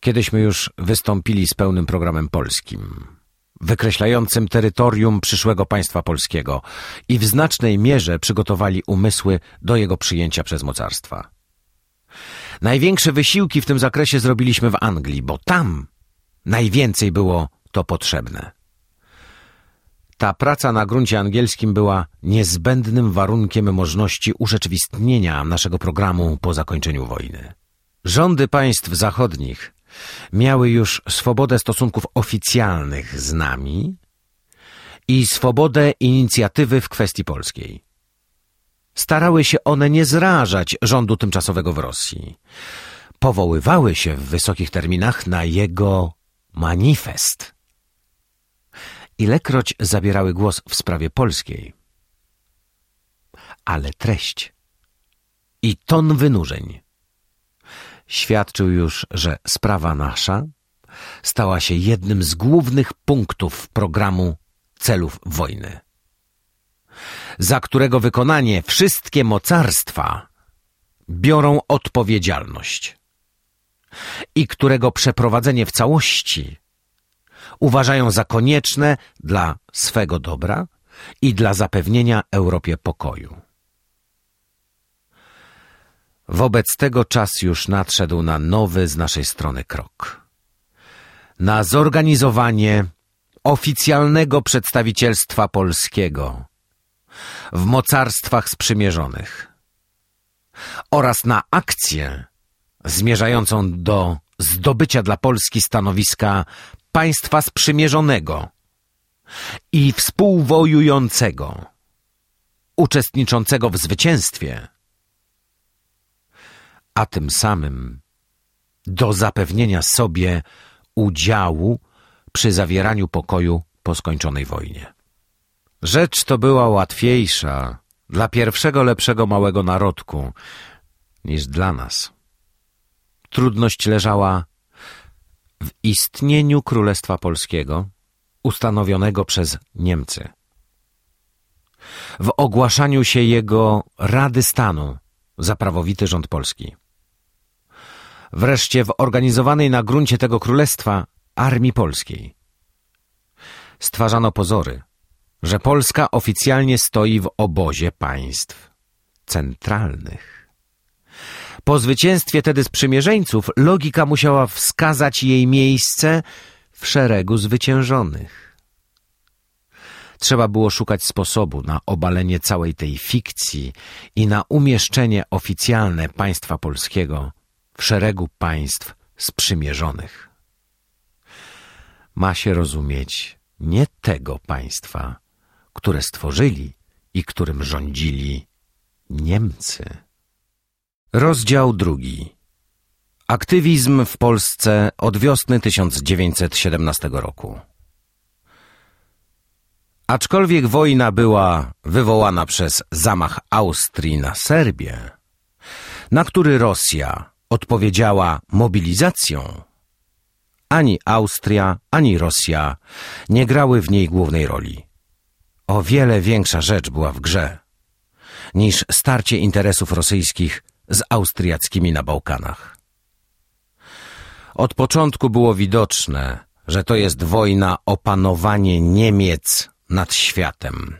kiedyśmy już wystąpili z pełnym programem polskim, wykreślającym terytorium przyszłego państwa polskiego i w znacznej mierze przygotowali umysły do jego przyjęcia przez mocarstwa. Największe wysiłki w tym zakresie zrobiliśmy w Anglii, bo tam najwięcej było to potrzebne. Ta praca na gruncie angielskim była niezbędnym warunkiem możliwości urzeczywistnienia naszego programu po zakończeniu wojny. Rządy państw zachodnich miały już swobodę stosunków oficjalnych z nami i swobodę inicjatywy w kwestii polskiej. Starały się one nie zrażać rządu tymczasowego w Rosji. Powoływały się w wysokich terminach na jego manifest ilekroć zabierały głos w sprawie polskiej. Ale treść i ton wynurzeń świadczył już, że sprawa nasza stała się jednym z głównych punktów programu celów wojny, za którego wykonanie wszystkie mocarstwa biorą odpowiedzialność i którego przeprowadzenie w całości uważają za konieczne dla swego dobra i dla zapewnienia Europie pokoju. Wobec tego czas już nadszedł na nowy z naszej strony krok. Na zorganizowanie oficjalnego przedstawicielstwa polskiego w mocarstwach sprzymierzonych oraz na akcję zmierzającą do zdobycia dla Polski stanowiska państwa sprzymierzonego i współwojującego, uczestniczącego w zwycięstwie, a tym samym do zapewnienia sobie udziału przy zawieraniu pokoju po skończonej wojnie. Rzecz to była łatwiejsza dla pierwszego lepszego małego narodku niż dla nas. Trudność leżała w istnieniu Królestwa Polskiego ustanowionego przez Niemcy. W ogłaszaniu się jego Rady Stanu za prawowity rząd polski. Wreszcie w organizowanej na gruncie tego królestwa Armii Polskiej. Stwarzano pozory, że Polska oficjalnie stoi w obozie państw centralnych. Po zwycięstwie tedy sprzymierzeńców logika musiała wskazać jej miejsce w szeregu zwyciężonych. Trzeba było szukać sposobu na obalenie całej tej fikcji i na umieszczenie oficjalne państwa polskiego w szeregu państw sprzymierzonych. Ma się rozumieć nie tego państwa, które stworzyli i którym rządzili Niemcy. Rozdział drugi. Aktywizm w Polsce od wiosny 1917 roku. Aczkolwiek wojna była wywołana przez zamach Austrii na Serbię, na który Rosja odpowiedziała mobilizacją, ani Austria, ani Rosja nie grały w niej głównej roli. O wiele większa rzecz była w grze niż starcie interesów rosyjskich z austriackimi na Bałkanach. Od początku było widoczne, że to jest wojna o panowanie Niemiec nad światem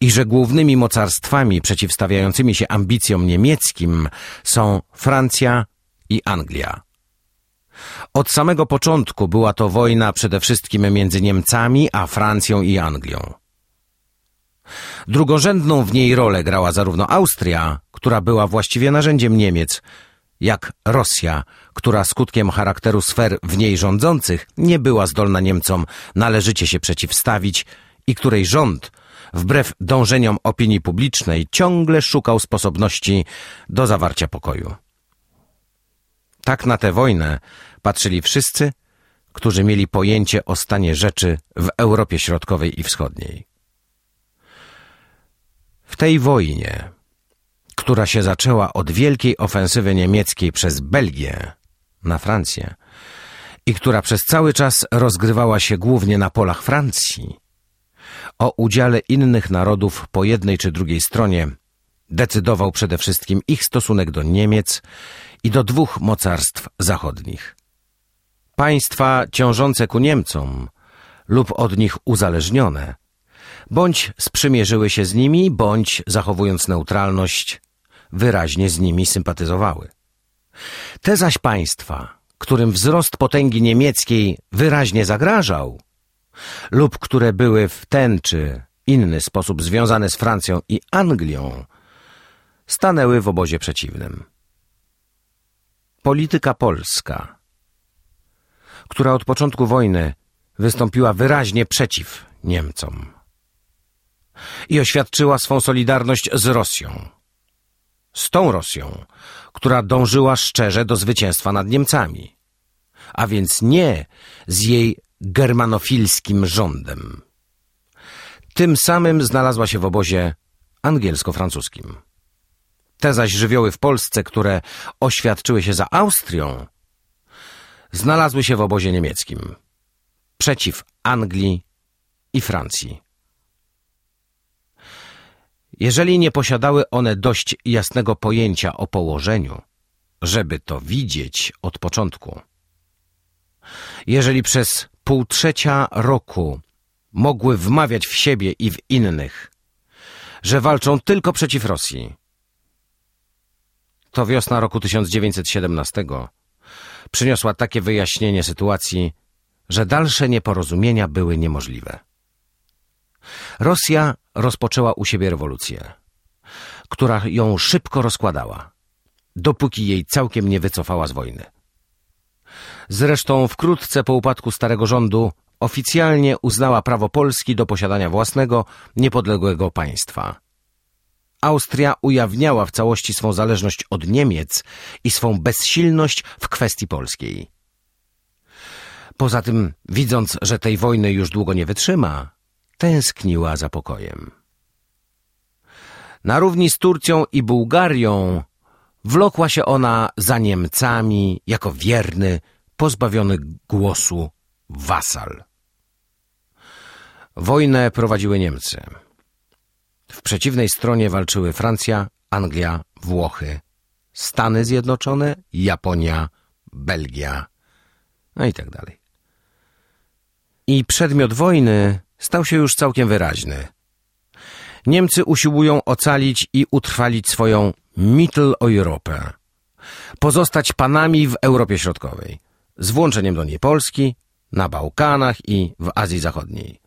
i że głównymi mocarstwami przeciwstawiającymi się ambicjom niemieckim są Francja i Anglia. Od samego początku była to wojna przede wszystkim między Niemcami a Francją i Anglią. Drugorzędną w niej rolę grała zarówno Austria, która była właściwie narzędziem Niemiec, jak Rosja, która skutkiem charakteru sfer w niej rządzących nie była zdolna Niemcom należycie się przeciwstawić i której rząd, wbrew dążeniom opinii publicznej, ciągle szukał sposobności do zawarcia pokoju. Tak na tę wojnę patrzyli wszyscy, którzy mieli pojęcie o stanie rzeczy w Europie Środkowej i Wschodniej. W tej wojnie, która się zaczęła od wielkiej ofensywy niemieckiej przez Belgię na Francję i która przez cały czas rozgrywała się głównie na polach Francji, o udziale innych narodów po jednej czy drugiej stronie decydował przede wszystkim ich stosunek do Niemiec i do dwóch mocarstw zachodnich. Państwa ciążące ku Niemcom lub od nich uzależnione, bądź sprzymierzyły się z nimi, bądź zachowując neutralność, wyraźnie z nimi sympatyzowały. Te zaś państwa, którym wzrost potęgi niemieckiej wyraźnie zagrażał, lub które były w ten czy inny sposób związane z Francją i Anglią, stanęły w obozie przeciwnym. Polityka polska, która od początku wojny wystąpiła wyraźnie przeciw Niemcom i oświadczyła swą solidarność z Rosją. Z tą Rosją, która dążyła szczerze do zwycięstwa nad Niemcami, a więc nie z jej germanofilskim rządem. Tym samym znalazła się w obozie angielsko-francuskim. Te zaś żywioły w Polsce, które oświadczyły się za Austrią, znalazły się w obozie niemieckim przeciw Anglii i Francji. Jeżeli nie posiadały one dość jasnego pojęcia o położeniu, żeby to widzieć od początku, jeżeli przez półtrzecia roku mogły wmawiać w siebie i w innych, że walczą tylko przeciw Rosji, to wiosna roku 1917 przyniosła takie wyjaśnienie sytuacji, że dalsze nieporozumienia były niemożliwe. Rosja rozpoczęła u siebie rewolucję, która ją szybko rozkładała, dopóki jej całkiem nie wycofała z wojny. Zresztą wkrótce po upadku starego rządu oficjalnie uznała prawo Polski do posiadania własnego, niepodległego państwa. Austria ujawniała w całości swą zależność od Niemiec i swą bezsilność w kwestii polskiej. Poza tym, widząc, że tej wojny już długo nie wytrzyma, tęskniła za pokojem. Na równi z Turcją i Bułgarią wlokła się ona za Niemcami jako wierny, pozbawiony głosu wasal. Wojnę prowadziły Niemcy. W przeciwnej stronie walczyły Francja, Anglia, Włochy, Stany Zjednoczone, Japonia, Belgia, no i tak dalej. I przedmiot wojny stał się już całkiem wyraźny. Niemcy usiłują ocalić i utrwalić swoją Mitteleuropę. Pozostać panami w Europie Środkowej, z włączeniem do niej Polski, na Bałkanach i w Azji Zachodniej.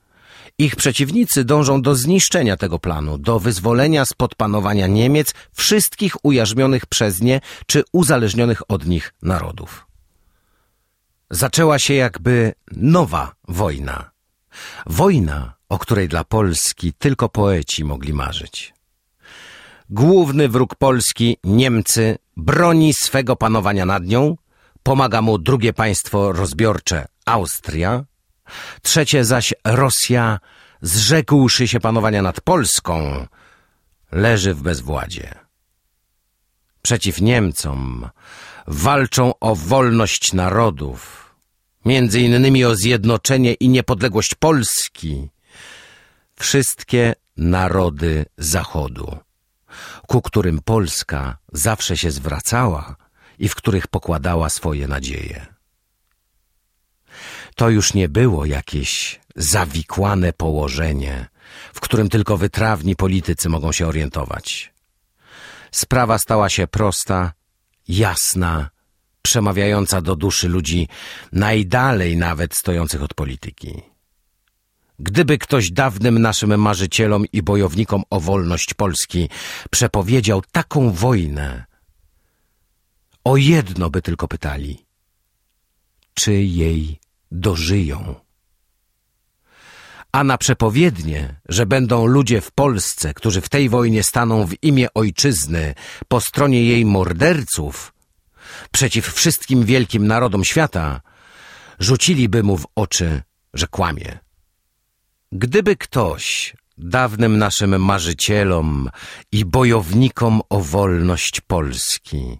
Ich przeciwnicy dążą do zniszczenia tego planu, do wyzwolenia spod panowania Niemiec wszystkich ujarzmionych przez nie czy uzależnionych od nich narodów. Zaczęła się jakby nowa wojna. Wojna, o której dla Polski tylko poeci mogli marzyć. Główny wróg Polski, Niemcy, broni swego panowania nad nią, pomaga mu drugie państwo rozbiorcze, Austria, trzecie zaś Rosja, zrzekłszy się panowania nad Polską, leży w bezwładzie. Przeciw Niemcom walczą o wolność narodów, między innymi o zjednoczenie i niepodległość Polski, wszystkie narody Zachodu, ku którym Polska zawsze się zwracała i w których pokładała swoje nadzieje. To już nie było jakieś zawikłane położenie, w którym tylko wytrawni politycy mogą się orientować. Sprawa stała się prosta, jasna, przemawiająca do duszy ludzi najdalej nawet stojących od polityki. Gdyby ktoś dawnym naszym marzycielom i bojownikom o wolność Polski przepowiedział taką wojnę, o jedno by tylko pytali. Czy jej dożyją? A na przepowiednie, że będą ludzie w Polsce, którzy w tej wojnie staną w imię ojczyzny po stronie jej morderców, przeciw wszystkim wielkim narodom świata, rzuciliby mu w oczy, że kłamie. Gdyby ktoś dawnym naszym marzycielom i bojownikom o wolność Polski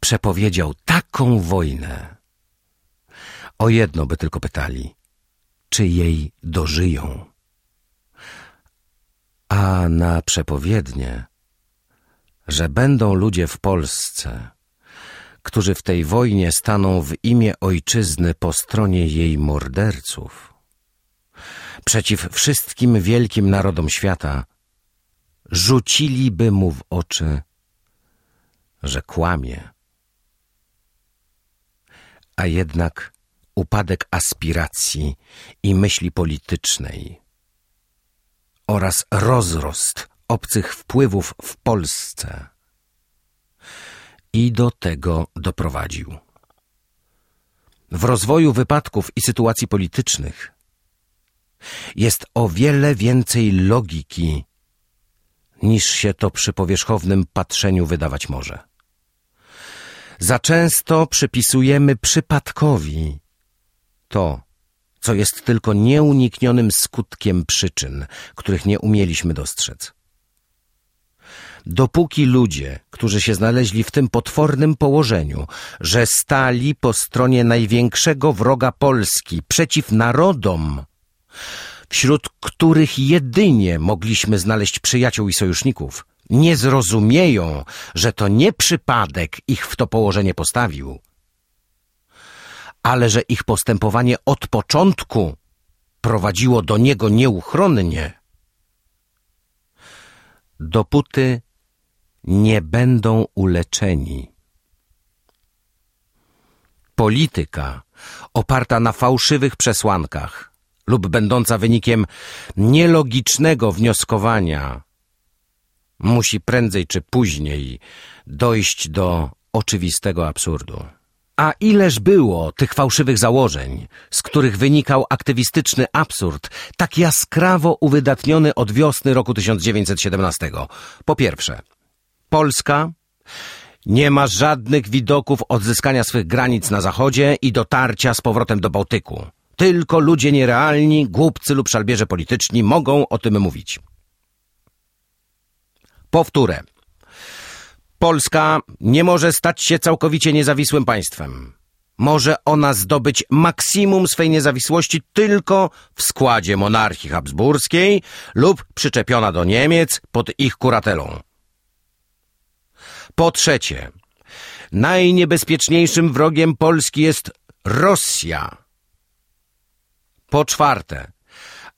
przepowiedział taką wojnę, o jedno by tylko pytali, czy jej dożyją. A na przepowiednie, że będą ludzie w Polsce, którzy w tej wojnie staną w imię ojczyzny po stronie jej morderców, przeciw wszystkim wielkim narodom świata, rzuciliby mu w oczy, że kłamie. A jednak upadek aspiracji i myśli politycznej oraz rozrost obcych wpływów w Polsce i do tego doprowadził. W rozwoju wypadków i sytuacji politycznych jest o wiele więcej logiki, niż się to przy powierzchownym patrzeniu wydawać może. Za często przypisujemy przypadkowi to, co jest tylko nieuniknionym skutkiem przyczyn, których nie umieliśmy dostrzec. Dopóki ludzie, którzy się znaleźli w tym potwornym położeniu, że stali po stronie największego wroga Polski przeciw narodom, wśród których jedynie mogliśmy znaleźć przyjaciół i sojuszników, nie zrozumieją, że to nie przypadek ich w to położenie postawił, ale że ich postępowanie od początku prowadziło do niego nieuchronnie, dopóty nie będą uleczeni. Polityka oparta na fałszywych przesłankach lub będąca wynikiem nielogicznego wnioskowania musi prędzej czy później dojść do oczywistego absurdu. A ileż było tych fałszywych założeń, z których wynikał aktywistyczny absurd, tak jaskrawo uwydatniony od wiosny roku 1917. Po pierwsze, Polska nie ma żadnych widoków odzyskania swych granic na zachodzie i dotarcia z powrotem do Bałtyku. Tylko ludzie nierealni, głupcy lub szalbierze polityczni mogą o tym mówić. Powtórę. Polska nie może stać się całkowicie niezawisłym państwem. Może ona zdobyć maksimum swej niezawisłości tylko w składzie monarchii habsburskiej lub przyczepiona do Niemiec pod ich kuratelą. Po trzecie, najniebezpieczniejszym wrogiem Polski jest Rosja. Po czwarte,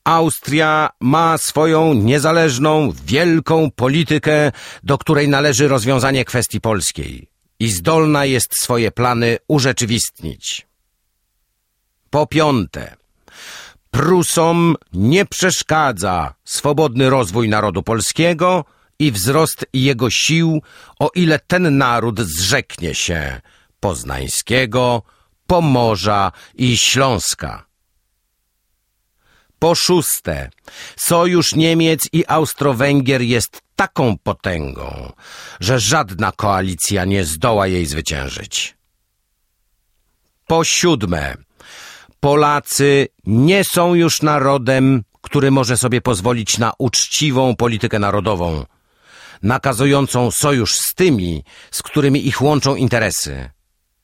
Austria ma swoją niezależną, wielką politykę, do której należy rozwiązanie kwestii polskiej i zdolna jest swoje plany urzeczywistnić. Po piąte, Prusom nie przeszkadza swobodny rozwój narodu polskiego i wzrost jego sił, o ile ten naród zrzeknie się Poznańskiego, Pomorza i Śląska. Po szóste, sojusz Niemiec i Austro-Węgier jest taką potęgą, że żadna koalicja nie zdoła jej zwyciężyć. Po siódme, Polacy nie są już narodem, który może sobie pozwolić na uczciwą politykę narodową, nakazującą sojusz z tymi, z którymi ich łączą interesy,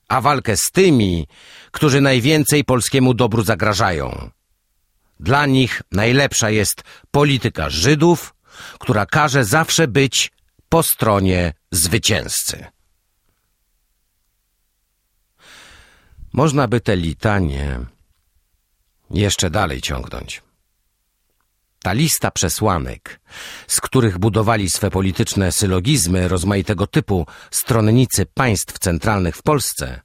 a walkę z tymi, którzy najwięcej polskiemu dobru zagrażają. Dla nich najlepsza jest polityka Żydów, która każe zawsze być po stronie zwycięzcy. Można by te litanie jeszcze dalej ciągnąć. Ta lista przesłanek, z których budowali swe polityczne sylogizmy rozmaitego typu stronnicy państw centralnych w Polsce,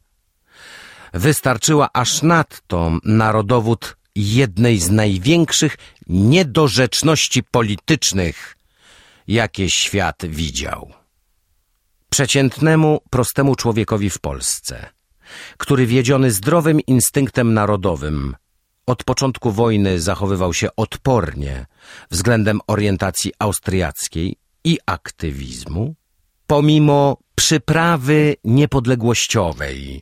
wystarczyła aż nadto na rodowód jednej z największych niedorzeczności politycznych, jakie świat widział. Przeciętnemu, prostemu człowiekowi w Polsce, który wiedziony zdrowym instynktem narodowym od początku wojny zachowywał się odpornie względem orientacji austriackiej i aktywizmu, pomimo przyprawy niepodległościowej,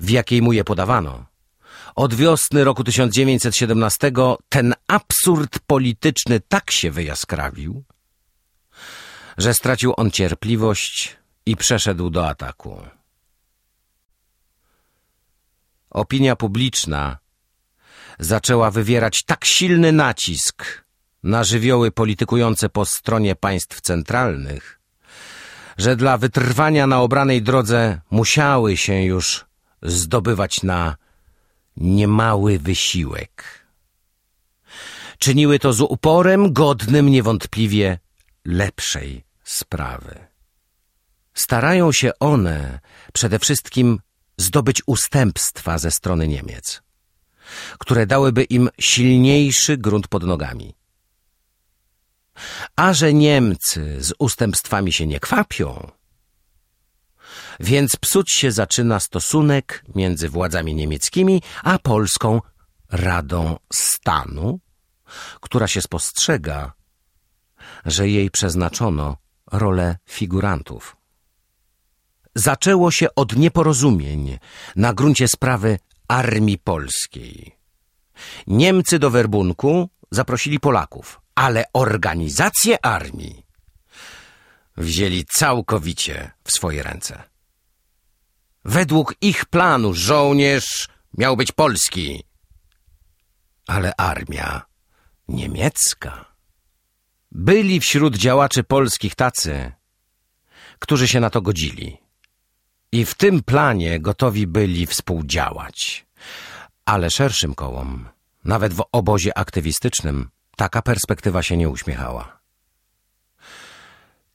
w jakiej mu je podawano. Od wiosny roku 1917 ten absurd polityczny tak się wyjaskrawił, że stracił on cierpliwość i przeszedł do ataku. Opinia publiczna zaczęła wywierać tak silny nacisk na żywioły politykujące po stronie państw centralnych, że dla wytrwania na obranej drodze musiały się już zdobywać na niemały wysiłek. Czyniły to z uporem godnym niewątpliwie lepszej sprawy. Starają się one przede wszystkim zdobyć ustępstwa ze strony Niemiec które dałyby im silniejszy grunt pod nogami. A że Niemcy z ustępstwami się nie kwapią, więc psuć się zaczyna stosunek między władzami niemieckimi a polską Radą Stanu, która się spostrzega, że jej przeznaczono rolę figurantów. Zaczęło się od nieporozumień na gruncie sprawy armii polskiej, Niemcy do werbunku zaprosili Polaków, ale organizację armii wzięli całkowicie w swoje ręce. Według ich planu żołnierz miał być polski, ale armia niemiecka. Byli wśród działaczy polskich tacy, którzy się na to godzili i w tym planie gotowi byli współdziałać. Ale szerszym kołom, nawet w obozie aktywistycznym, taka perspektywa się nie uśmiechała.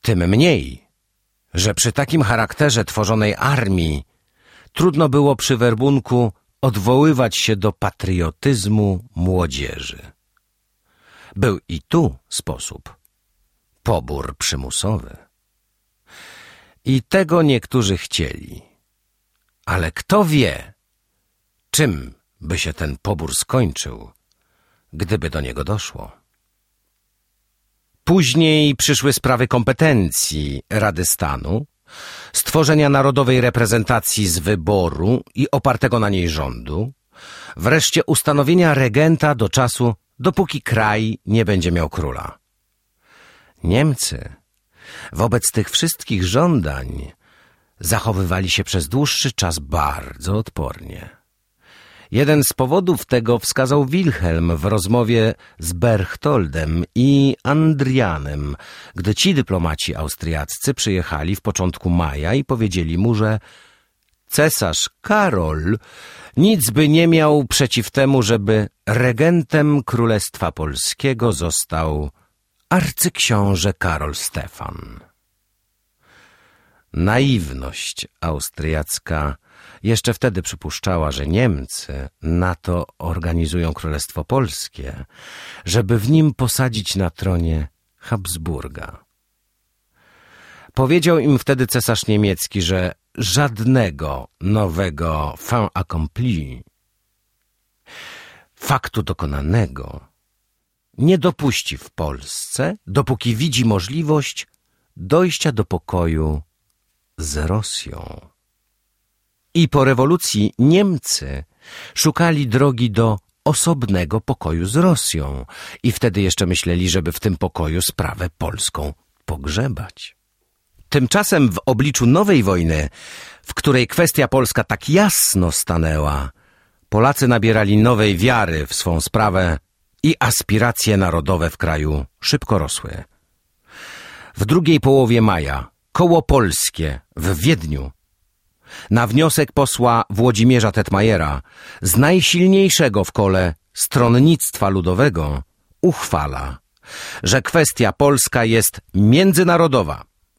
Tym mniej, że przy takim charakterze tworzonej armii trudno było przy werbunku odwoływać się do patriotyzmu młodzieży. Był i tu sposób. Pobór przymusowy. I tego niektórzy chcieli. Ale kto wie, czym by się ten pobór skończył, gdyby do niego doszło. Później przyszły sprawy kompetencji Rady Stanu, stworzenia narodowej reprezentacji z wyboru i opartego na niej rządu, wreszcie ustanowienia regenta do czasu, dopóki kraj nie będzie miał króla. Niemcy wobec tych wszystkich żądań zachowywali się przez dłuższy czas bardzo odpornie. Jeden z powodów tego wskazał Wilhelm w rozmowie z Berchtoldem i Andrianem, gdy ci dyplomaci austriaccy przyjechali w początku maja i powiedzieli mu, że cesarz Karol nic by nie miał przeciw temu, żeby regentem Królestwa Polskiego został arcyksiąże Karol Stefan. Naiwność austriacka jeszcze wtedy przypuszczała, że Niemcy na to organizują Królestwo Polskie, żeby w nim posadzić na tronie Habsburga. Powiedział im wtedy cesarz niemiecki, że żadnego nowego fin accompli, faktu dokonanego, nie dopuści w Polsce, dopóki widzi możliwość dojścia do pokoju z Rosją. I po rewolucji Niemcy szukali drogi do osobnego pokoju z Rosją i wtedy jeszcze myśleli, żeby w tym pokoju sprawę polską pogrzebać. Tymczasem w obliczu nowej wojny, w której kwestia polska tak jasno stanęła, Polacy nabierali nowej wiary w swą sprawę i aspiracje narodowe w kraju szybko rosły. W drugiej połowie maja koło polskie w Wiedniu na wniosek posła Włodzimierza Tetmajera z najsilniejszego w kole stronnictwa ludowego uchwala, że kwestia polska jest międzynarodowa